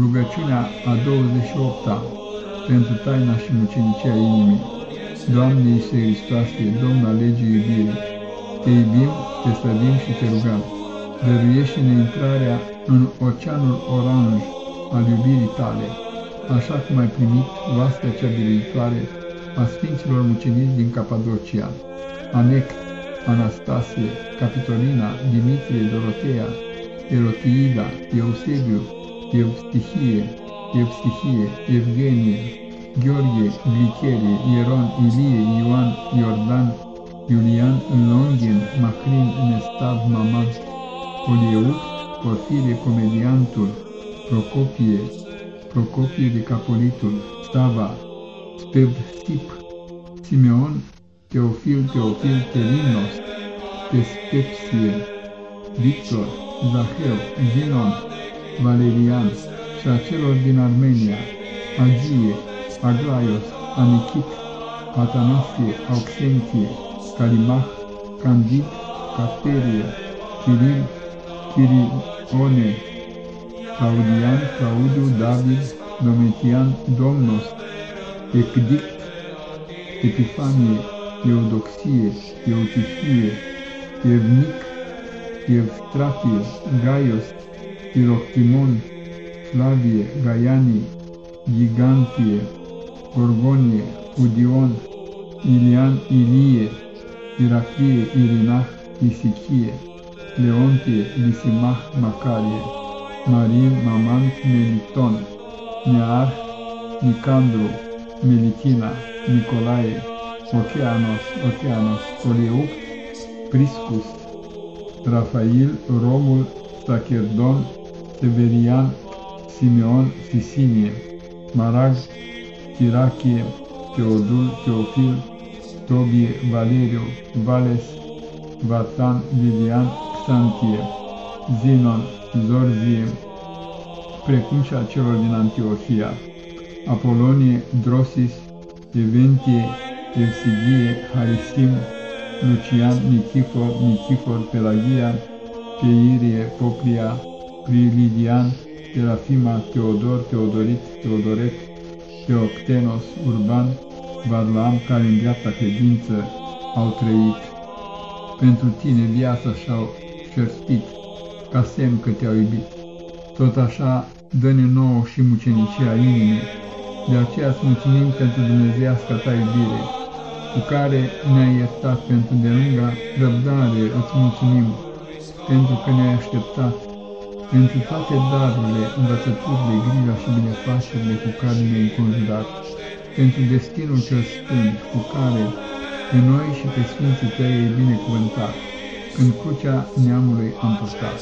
Rugăciunea a 28-a pentru taina și mucenicia inimii. Doamne Iisuse Hristoase, Domn al legii iubirii, Te iubim, Te slăbim și Te rugăm. Dăruiește-ne intrarea în oceanul oranj al iubirii Tale, așa cum ai primit vastea cea biruitoare a Sfinților mucenici din Capadocia, Anect, Anastasie, Capitolina, Dimitrie, Dorotea, Erotiida, Eusebiu, Evstihie, Evstihie, Evgenie, Gheorghe, Glicherie, Ieron, Ilie, Ioan, Iordan, Iulian, Longin, Macrin, Nestav, Mamad, Polieuc, Porfire, Comediantul, Procopie, Procopie de Capolitul, Stava, Spevstip, Simeon, Teofil, Teofil, Telinos, Tespepsie, Victor, Zaheu, Zinon, Valerian și a celor din Armenia, Agie, Aglaios, Anichit, Atanasie, Auxentie, Calimach, Candid, Caterie, Kiril, Chirione, Claudian, Claudiu, David, Domitian, Domnos, Ecdict, Epifanie, Eudoxie, Eutifie, Evnic, Evstrafie, Gaios, Piroctimon, Flavie, Gaiani, Gigantie, Gorgonie, Udion, Ilian, Ilie, Iraclie, Irinach, Isichie, Leontie, Lisimach, Macarie, Marin, Mamant, Meliton, Nearh, Nicandru, Melitina, Nicolae, Oceanos, Oceanos, Oleuct, Priscus, Rafael, Romul, Sacherdon, Severian, Simeon, Sisinie, Marag, Tirachie, Teodul, Teofil, Tobie, Valeriu, Vales, Vatan, Vivian, Xantie, Zinon, Zorzie, precum și a celor din Antiohia, Apolonie, Drosis, Eventie, Evsigie, Harisim, Lucian, Nichifor, Nichifor, Pelagia, Peirie, Poplia, Prilidian, Terafima, Teodor, Teodorit, Teodoret, Teoctenos, Urban, Varlam, care în dreapta credință au trăit. Pentru tine viața și-au șerspit, ca semn că te-au iubit. Tot așa, dă-ne nouă și mucenicia inimii, de aceea îți mulțumim pentru Dumnezeiasca ta iubire, cu care ne-ai iertat pentru delunga răbdare, îți mulțumim, pentru că ne-ai așteptat, pentru toate darurile, învățăturile, grija și binefacerile cu care ne-ai înconjurat, pentru destinul cel sfânt cu care pe noi și pe Sfinții Tăi ai binecuvântat, când crucea neamului am purtat.